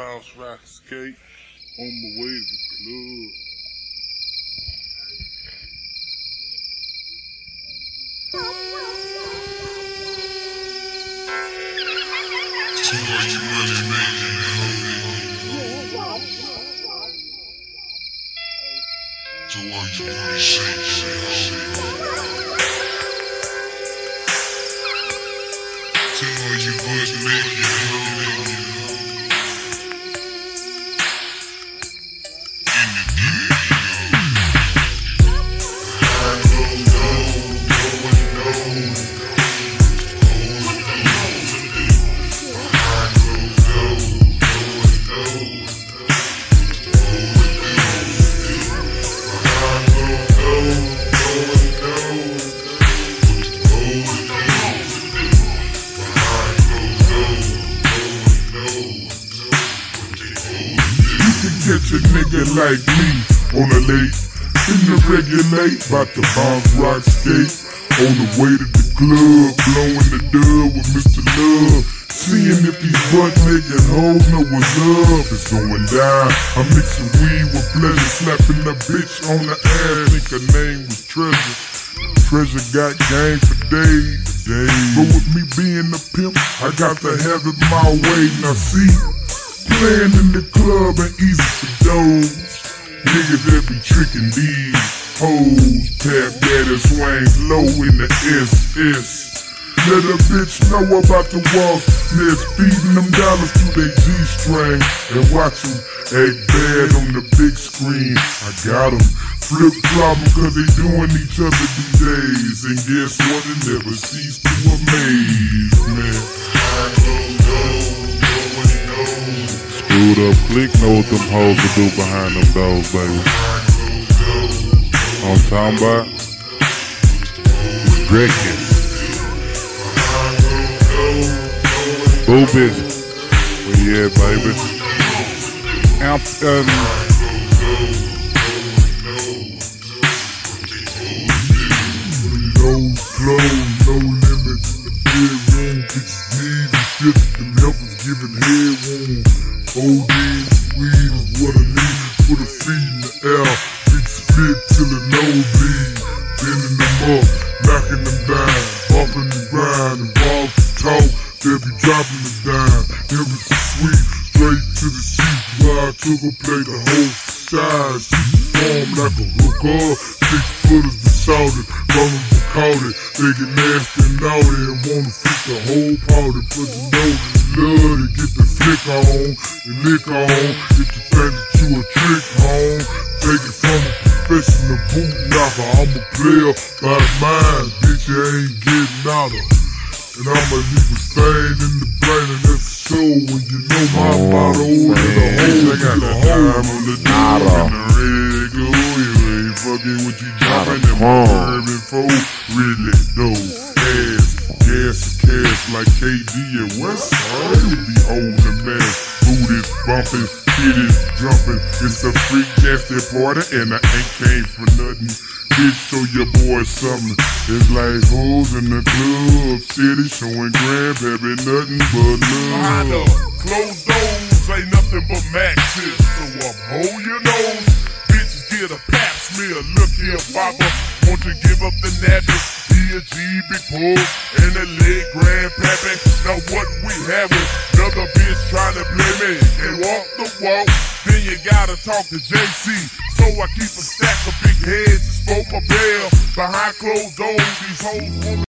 bounce, rock, skate on my way to the club. Too much money making. So why you wanna you making, homie. Yeah. Catch a nigga like me on a lake in the regulate, bout to bounce rock skate. On the way to the club, blowing the dub with Mr. Love. Seeing if these butt naked hoes know what's up. It's going down. I'm mixing weed with pleasure, slapping a bitch on the ass. Think her name was Treasure. Treasure got game for days. But with me being a pimp, I got to have it my way. Now see, playing in the club ain't easy for those niggas that be tricking these hoes. Tap daddy swings low in the SS. Let a bitch know about the walls. Niggas feeding them dollars to their G-string. And watch them act bad on the big screen. I got them. Flip flop 'em cause they doing each other these days. And guess what? It never cease to amaze, man. Screwed up click know what them hoes to do behind them doors, baby. I'm talking about drinking. Boo busy. Well, yeah, baby. Amp, um, giving head wound. OD weed is what I need. Put a feet in the air. Big spit till it no bleed. Bending them up, knocking them down. Bumping and grinding. Balls talk, they be dropping it down. Every sweet, straight to the sheets. Where I took a plate the whole size. She perform like a hooker. Six footers to shout it. From them caught it. They get nasty and naughty and wanna freak the whole party. But you know love to get the flick on and lick on. If you think that you a trick home, take it from a professional boot knocker. I'm a player by mine, bitch. You ain't getting out of. And I'ma leave a stain in the brain and that's so when you know my Oh, motto is a hoe. I got the time on the dog and the red go. You ain't fucking with you jumping in my urban folk. Really though, ass, gas, cash like KD and Westside. You be the man, booties bumping, titties jumping. It's a freak nasty party and I ain't came for nothing. Bitch, show your boy something. It's like hoes in the club city showing grandbaby nothing but love. closed doors ain't nothing but maxes. So I'm hold your nose. Bitches get a pap smear. Look here, Papa. Won't you give up the nappy? A G, big pull, and a leg grandpappy. Now what we having? Another bitch trying to play me. Can't walk the walk. Then you gotta talk to JC. So I keep a stack of big heads, spoke my bell. Behind closed doors, these hoes